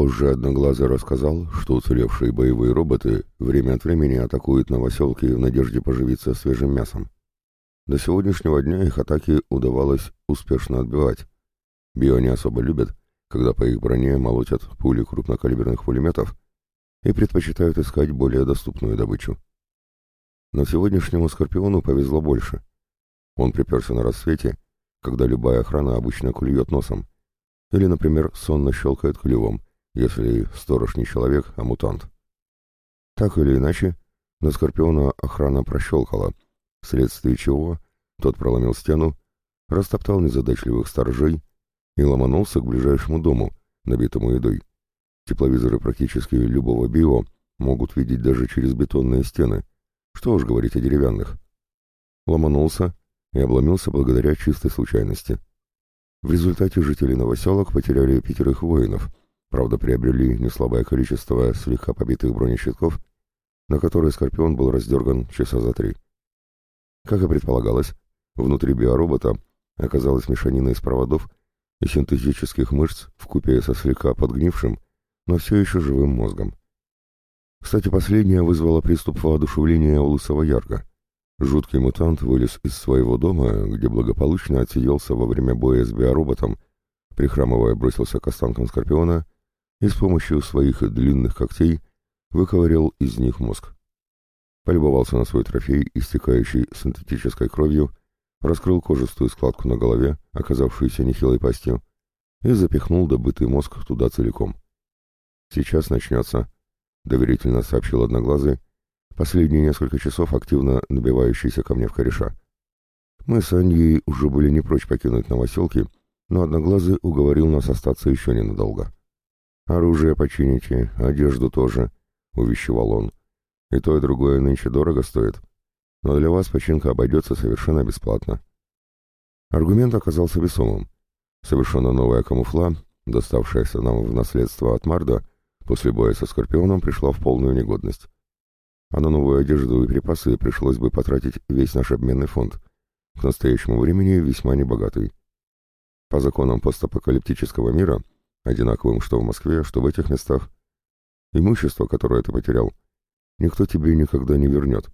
Позже Одноглазый рассказал, что уцелевшие боевые роботы время от времени атакуют новоселки в надежде поживиться свежим мясом. До сегодняшнего дня их атаки удавалось успешно отбивать. Био не особо любят, когда по их броне молотят пули крупнокалиберных пулеметов и предпочитают искать более доступную добычу. Но сегодняшнему Скорпиону повезло больше. Он приперся на рассвете, когда любая охрана обычно клюет носом, или, например, сонно щелкает клювом, если сторож не человек, а мутант. Так или иначе, на Скорпиона охрана прощелкала, вследствие чего тот проломил стену, растоптал незадачливых сторожей и ломанулся к ближайшему дому, набитому едой. Тепловизоры практически любого био могут видеть даже через бетонные стены, что уж говорить о деревянных. Ломанулся и обломился благодаря чистой случайности. В результате жители новоселок потеряли пятерых воинов, правда приобрели неслабое количество слегка побитых бронещитков, на которые Скорпион был раздерган часа за три. Как и предполагалось, внутри биоробота оказалась мешанина из проводов и синтетических мышц в купе со слегка подгнившим, но все еще живым мозгом. Кстати, последнее вызвало приступ воодушевления у Лысого Ярга. Жуткий мутант вылез из своего дома, где благополучно отсиделся во время боя с биороботом, прихрамывая бросился к останкам Скорпиона и с помощью своих длинных когтей выковырял из них мозг. Полюбовался на свой трофей, истекающий синтетической кровью, раскрыл кожистую складку на голове, оказавшуюся нехилой пастью, и запихнул добытый мозг туда целиком. «Сейчас начнется», — доверительно сообщил Одноглазый, последние несколько часов активно набивающийся ко мне в кореша. Мы с Аньей уже были не прочь покинуть новоселки, но Одноглазый уговорил нас остаться еще ненадолго. «Оружие почините, одежду тоже», — увещевал он. «И то, и другое нынче дорого стоит но для вас починка обойдется совершенно бесплатно. Аргумент оказался весомым. Совершенно новая камуфла, доставшаяся нам в наследство от Марда, после боя со Скорпионом пришла в полную негодность. А на новую одежду и припасы пришлось бы потратить весь наш обменный фонд, к настоящему времени весьма небогатый. По законам постапокалиптического мира, одинаковым что в Москве, что в этих местах, имущество, которое ты потерял, никто тебе никогда не вернет,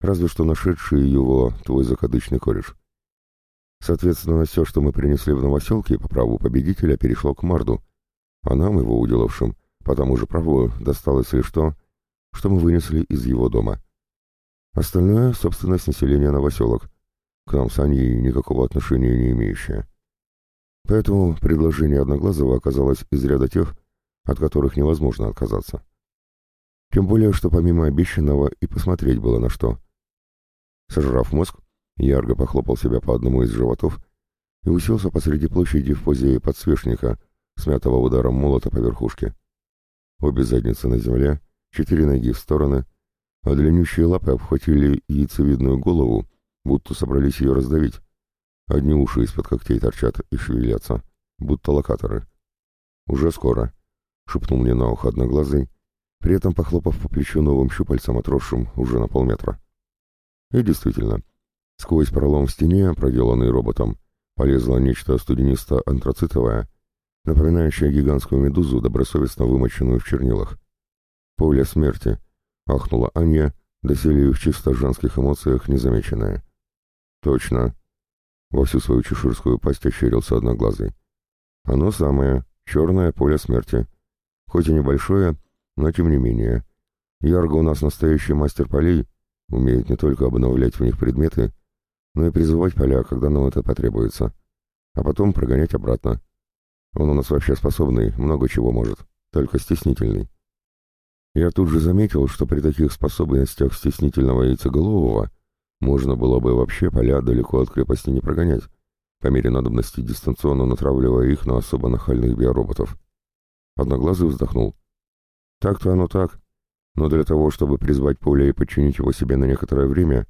разве что нашедший его твой закадычный кореш. Соответственно, все, что мы принесли в новоселке по праву победителя, перешло к Марду, а нам, его уделавшим, по тому же праву досталось лишь то, что мы вынесли из его дома. Остальное — собственность населения новоселок, к нам с Аней никакого отношения не имеющее. Поэтому предложение Одноглазого оказалось из ряда тех, от которых невозможно отказаться. Тем более, что помимо обещанного и посмотреть было на что — Сожрав мозг, Ярго похлопал себя по одному из животов и уселся посреди площади в позе подсвечника, смятого ударом молота по верхушке. Обе задницы на земле, четыре ноги в стороны, а длиннющие лапы обхватили яйцевидную голову, будто собрались ее раздавить. Одни уши из-под когтей торчат и шевелятся, будто локаторы. «Уже скоро», — шепнул мне на ухо одноглазый, при этом похлопав по плечу новым щупальцем, отросшим уже на полметра. И действительно, сквозь пролом в стене, проделанный роботом, полезло нечто студенисто-антрацитовое, напоминающее гигантскую медузу, добросовестно вымоченную в чернилах. «Поле смерти», — ахнула Аня, доселе в чисто женских эмоциях незамеченная. «Точно», — во всю свою чеширскую пасть ощерился одноглазый. «Оно самое, черное поле смерти. Хоть и небольшое, но тем не менее. Ярго у нас настоящий мастер полей, умеет не только обновлять в них предметы, но и призывать поля, когда нам это потребуется, а потом прогонять обратно. Он у нас вообще способный, много чего может, только стеснительный. Я тут же заметил, что при таких способностях стеснительного яйцеголового можно было бы вообще поля далеко от крепости не прогонять, по мере надобности дистанционно натравливая их на особо нахальных биороботов. Одноглазый вздохнул. Так-то оно так, но для того, чтобы призвать поле и подчинить его себе на некоторое время,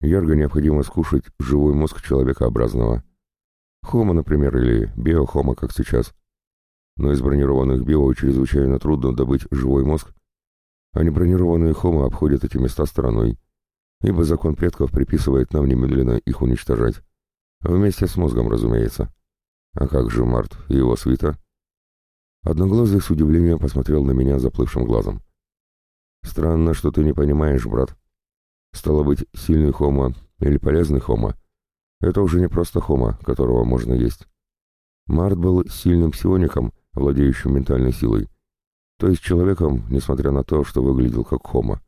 Ярго необходимо скушать живой мозг человекообразного. Хома, например, или биохома, как сейчас. Но из бронированных био чрезвычайно трудно добыть живой мозг, а небронированные хома обходят эти места стороной, ибо закон предков приписывает нам немедленно их уничтожать. Вместе с мозгом, разумеется. А как же Март и его свита? Одноглазый с удивлением посмотрел на меня заплывшим глазом. «Странно, что ты не понимаешь, брат. Стало быть, сильный хома или полезный хома — это уже не просто хома, которого можно есть. Март был сильным псиоником, владеющим ментальной силой, то есть человеком, несмотря на то, что выглядел как хома.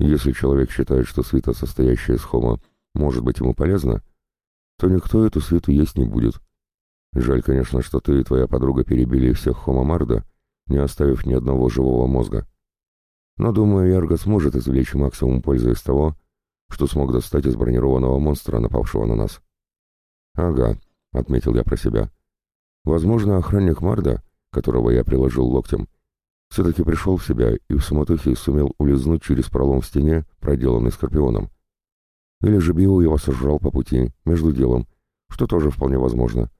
Если человек считает, что свита, состоящая из хома, может быть ему полезна, то никто эту свиту есть не будет. Жаль, конечно, что ты и твоя подруга перебили всех хома Марда, не оставив ни одного живого мозга. Но, думаю, Ярго сможет извлечь максимум пользы из того, что смог достать из бронированного монстра, напавшего на нас. «Ага», — отметил я про себя. «Возможно, охранник Марда, которого я приложил локтем, все-таки пришел в себя и в суматохе сумел улизнуть через пролом в стене, проделанный Скорпионом. Или же Био его сожрал по пути, между делом, что тоже вполне возможно.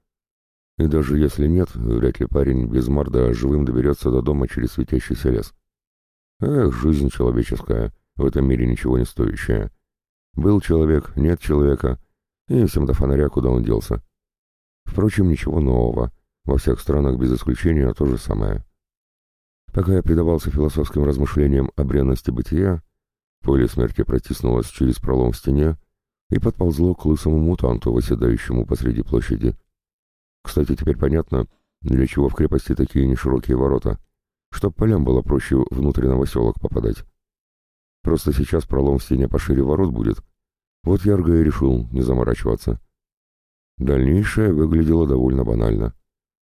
И даже если нет, вряд ли парень без Марда живым доберется до дома через светящийся лес. Эх, жизнь человеческая, в этом мире ничего не стоящая. Был человек, нет человека, и всем до фонаря, куда он делся. Впрочем, ничего нового. Во всех странах без исключения то же самое. Пока я предавался философским размышлениям о бренности бытия, поле смерти протиснулось через пролом в стене и подползло к лысому мутанту, выседающему посреди площади. Кстати, теперь понятно, для чего в крепости такие неширокие ворота — чтоб полям было проще внутрь новоселок попадать. Просто сейчас пролом в стене пошире ворот будет. Вот Ярго и решил не заморачиваться. Дальнейшее выглядело довольно банально.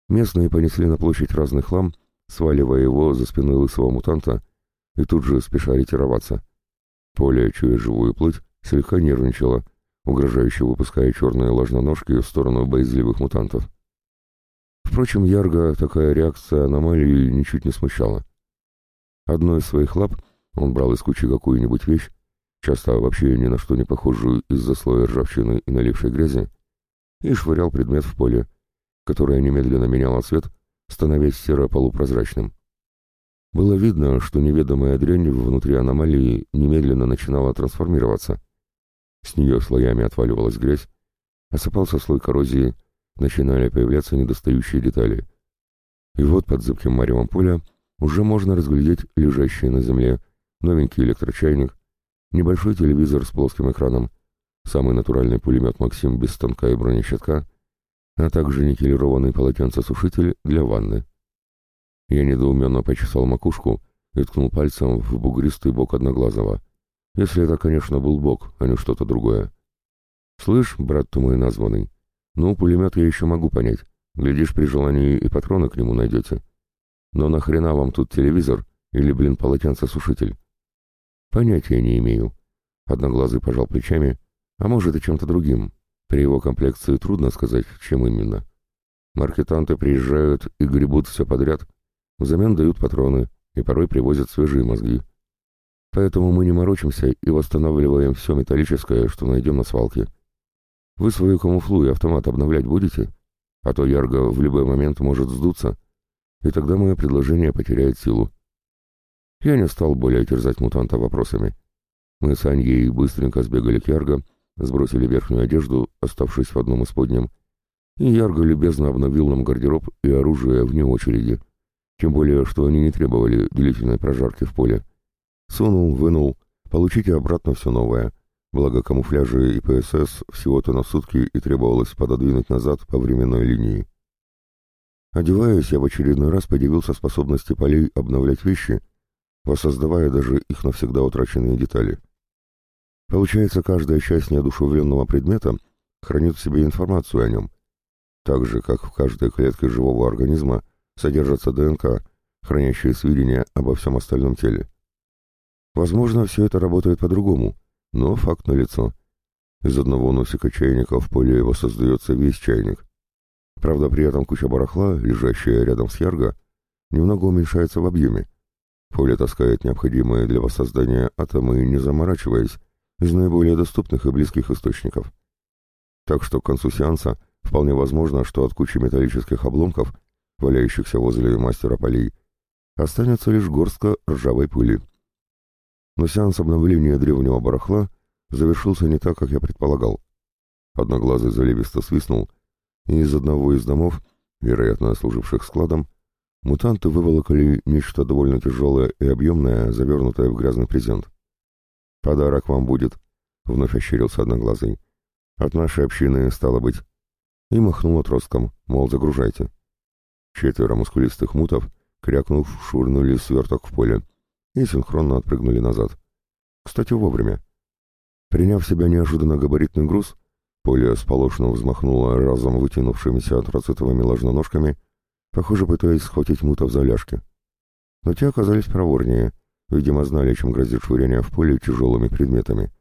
Местные понесли на площадь разный хлам, сваливая его за спины лысого мутанта, и тут же спеша ретироваться. Поле, чуя живую плоть, слегка нервничало, угрожающе выпуская черные ложноножки в сторону боязливых мутантов. Впрочем, Ярго такая реакция аномалии ничуть не смущала. Одной из своих лап он брал из кучи какую-нибудь вещь, часто вообще ни на что не похожую из-за слоя ржавчины и налившей грязи, и швырял предмет в поле, которое немедленно меняло цвет, становясь серо-полупрозрачным. Было видно, что неведомая дрянь внутри аномалии немедленно начинала трансформироваться. С нее слоями отваливалась грязь, осыпался слой коррозии, начинали появляться недостающие детали. И вот под зыбким маревом поля уже можно разглядеть лежащий на земле новенький электрочайник, небольшой телевизор с плоским экраном, самый натуральный пулемет «Максим» без станка и бронещитка, а также никелированный полотенцесушитель для ванны. Я недоуменно почесал макушку и ткнул пальцем в бугристый бок Одноглазого. Если это, конечно, был бок, а не что-то другое. «Слышь, брат ты мой названный, ну, пулемет я еще могу понять. Глядишь, при желании и патроны к нему найдете. Но нахрена вам тут телевизор или, блин, полотенцесушитель? Понятия не имею. Одноглазый пожал плечами, а может и чем-то другим. При его комплекции трудно сказать, чем именно. Маркетанты приезжают и гребут все подряд, взамен дают патроны и порой привозят свежие мозги. Поэтому мы не морочимся и восстанавливаем все металлическое, что найдем на свалке. Вы свою камуфлу и автомат обновлять будете? А то Ярго в любой момент может сдуться, и тогда мое предложение потеряет силу. Я не стал более терзать мутанта вопросами. Мы с Аньей быстренько сбегали к Ярго, сбросили верхнюю одежду, оставшись в одном из подням, и Ярго любезно обновил нам гардероб и оружие вне очереди, тем более, что они не требовали длительной прожарки в поле. Сунул, вынул, получите обратно все новое — Благо камуфляжи и ПСС всего-то на сутки и требовалось пододвинуть назад по временной линии. Одеваясь, я в очередной раз подивился способности полей обновлять вещи, воссоздавая даже их навсегда утраченные детали. Получается, каждая часть неодушевленного предмета хранит в себе информацию о нем, так же, как в каждой клетке живого организма содержится ДНК, хранящая сведения обо всем остальном теле. Возможно, все это работает по-другому, но факт налицо. Из одного носика чайника в поле его создается весь чайник. Правда, при этом куча барахла, лежащая рядом с ярго, немного уменьшается в объеме. Поле таскает необходимые для воссоздания атомы, не заморачиваясь, из наиболее доступных и близких источников. Так что к концу сеанса вполне возможно, что от кучи металлических обломков, валяющихся возле мастера полей, останется лишь горстка ржавой пыли. Но сеанс обновления древнего барахла завершился не так, как я предполагал. Одноглазый заливисто свистнул, и из одного из домов, вероятно, служивших складом, мутанты выволокали нечто довольно тяжелое и объемное, завернутое в грязный презент. «Подарок вам будет», — вновь ощерился одноглазый. «От нашей общины, стало быть». И махнул отростком, мол, загружайте. Четверо мускулистых мутов, крякнув, швырнули сверток в поле и синхронно отпрыгнули назад. Кстати, вовремя. Приняв себя неожиданно габаритный груз, поле сполошно взмахнуло разом вытянувшимися антрацитовыми ложноножками, похоже, пытаясь схватить мутов за ляжки. Но те оказались проворнее, видимо, знали, чем грозит швыряние в поле тяжелыми предметами.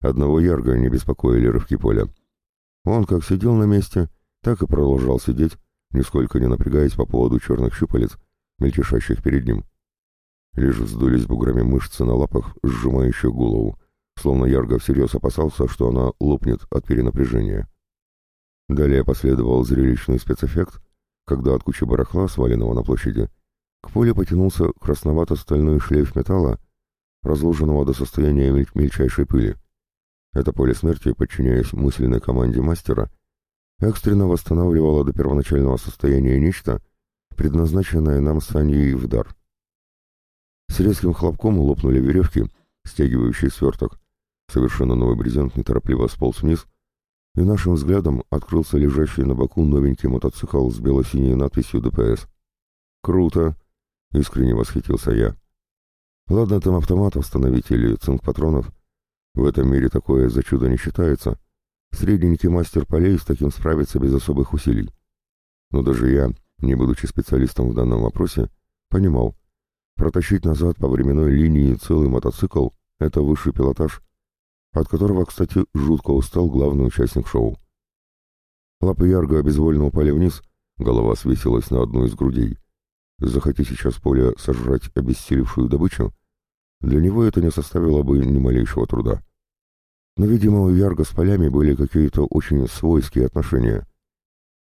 Одного ярго не беспокоили рывки поля. Он как сидел на месте, так и продолжал сидеть, нисколько не напрягаясь по поводу черных щупалец, мельтешащих перед ним. Лишь вздулись буграми мышцы на лапах, сжимающих голову, словно Ярго всерьез опасался, что она лопнет от перенапряжения. Далее последовал зрелищный спецэффект, когда от кучи барахла, сваленного на площади, к полю потянулся красновато-стальной шлейф металла, разложенного до состояния мель мельчайшей пыли. Это поле смерти, подчиняясь мысленной команде мастера, экстренно восстанавливало до первоначального состояния нечто, предназначенное нам с Аней в дар. С резким хлопком лопнули веревки, стягивающие сверток. Совершенно новый брезент неторопливо сполз вниз, и нашим взглядом открылся лежащий на боку новенький мотоцикл с бело-синей надписью ДПС. «Круто!» — искренне восхитился я. «Ладно, там автомат установить или цинк патронов. В этом мире такое за чудо не считается. Средненький мастер полей с таким справится без особых усилий. Но даже я, не будучи специалистом в данном вопросе, понимал, Протащить назад по временной линии целый мотоцикл — это высший пилотаж, от которого, кстати, жутко устал главный участник шоу. Лапы Ярго обезвольно упали вниз, голова свесилась на одну из грудей. Захоти сейчас поле сожрать обессилевшую добычу, для него это не составило бы ни малейшего труда. Но, видимо, у Ярго с полями были какие-то очень свойские отношения.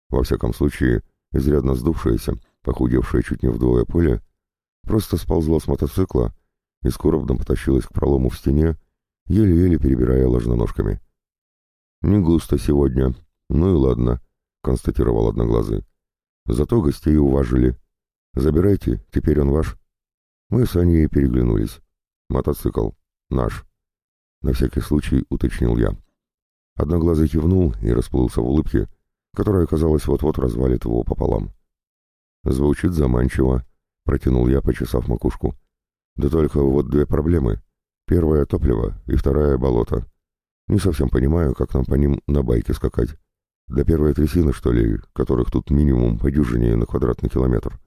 Во всяком случае, изрядно сдувшееся, похудевшее чуть не вдвое поле, Просто сползла с мотоцикла и скоробно потащилась к пролому в стене, еле-еле перебирая ложноножками. «Не густо сегодня. Ну и ладно», — констатировал Одноглазый. «Зато гостей уважили. Забирайте, теперь он ваш». Мы с Аней переглянулись. «Мотоцикл. Наш». На всякий случай уточнил я. Одноглазый кивнул и расплылся в улыбке, которая, казалось, вот-вот развалит его пополам. Звучит заманчиво, — протянул я, почесав макушку. «Да только вот две проблемы. Первая — топливо, и вторая — болото. Не совсем понимаю, как нам по ним на байке скакать. До первой трясины, что ли, которых тут минимум по дюжине на квадратный километр.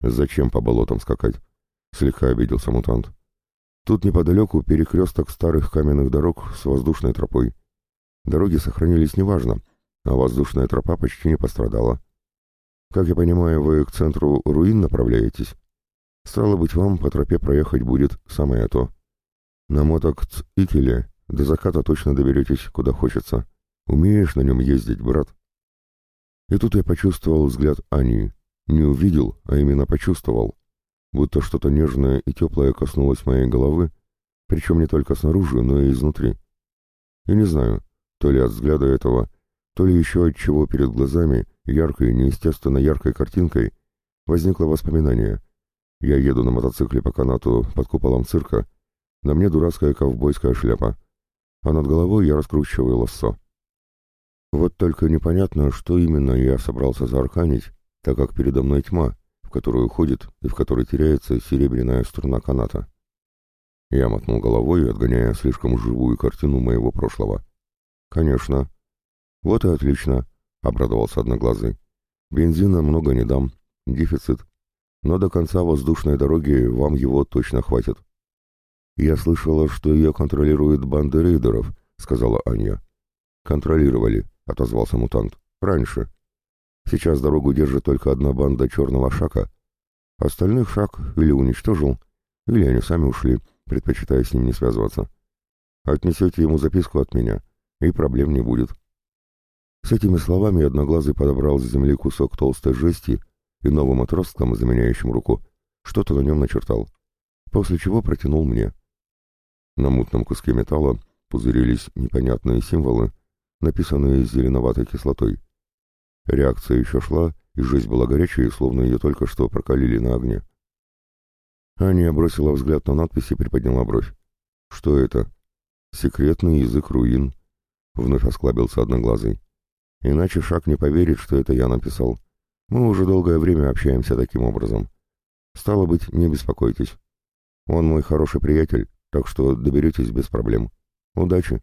Зачем по болотам скакать?» — слегка обиделся мутант. «Тут неподалеку перекресток старых каменных дорог с воздушной тропой. Дороги сохранились неважно, а воздушная тропа почти не пострадала. Как я понимаю, вы к центру руин направляетесь? Стало быть, вам по тропе проехать будет самое то. На моток Икеле до заката точно доберетесь, куда хочется. Умеешь на нем ездить, брат?» И тут я почувствовал взгляд Ани. Не увидел, а именно почувствовал. Будто что-то нежное и теплое коснулось моей головы, причем не только снаружи, но и изнутри. И не знаю, то ли от взгляда этого, то ли еще от чего перед глазами яркой, неестественно яркой картинкой возникло воспоминание. Я еду на мотоцикле по канату под куполом цирка, на мне дурацкая ковбойская шляпа, а над головой я раскручиваю лассо. Вот только непонятно, что именно я собрался заарканить, так как передо мной тьма, в которую уходит и в которой теряется серебряная струна каната. Я мотнул головой, отгоняя слишком живую картину моего прошлого. «Конечно». «Вот и отлично. — обрадовался Одноглазый. «Бензина много не дам. Дефицит. Но до конца воздушной дороги вам его точно хватит». «Я слышала, что ее контролирует банда рейдеров», — сказала Аня. «Контролировали», — отозвался мутант. «Раньше. Сейчас дорогу держит только одна банда черного шака. Остальных шаг или уничтожил, или они сами ушли, предпочитая с ним не связываться. Отнесете ему записку от меня, и проблем не будет». С этими словами Одноглазый подобрал с земли кусок толстой жести и новым отростком, заменяющим руку, что-то на нем начертал, после чего протянул мне. На мутном куске металла пузырились непонятные символы, написанные зеленоватой кислотой. Реакция еще шла, и жесть была горячей, словно ее только что прокалили на огне. Аня бросила взгляд на надпись и приподняла бровь. «Что это?» «Секретный язык руин», — вновь осклабился одноглазый. «Иначе Шаг не поверит, что это я написал. Мы уже долгое время общаемся таким образом. Стало быть, не беспокойтесь. Он мой хороший приятель, так что доберетесь без проблем. Удачи!»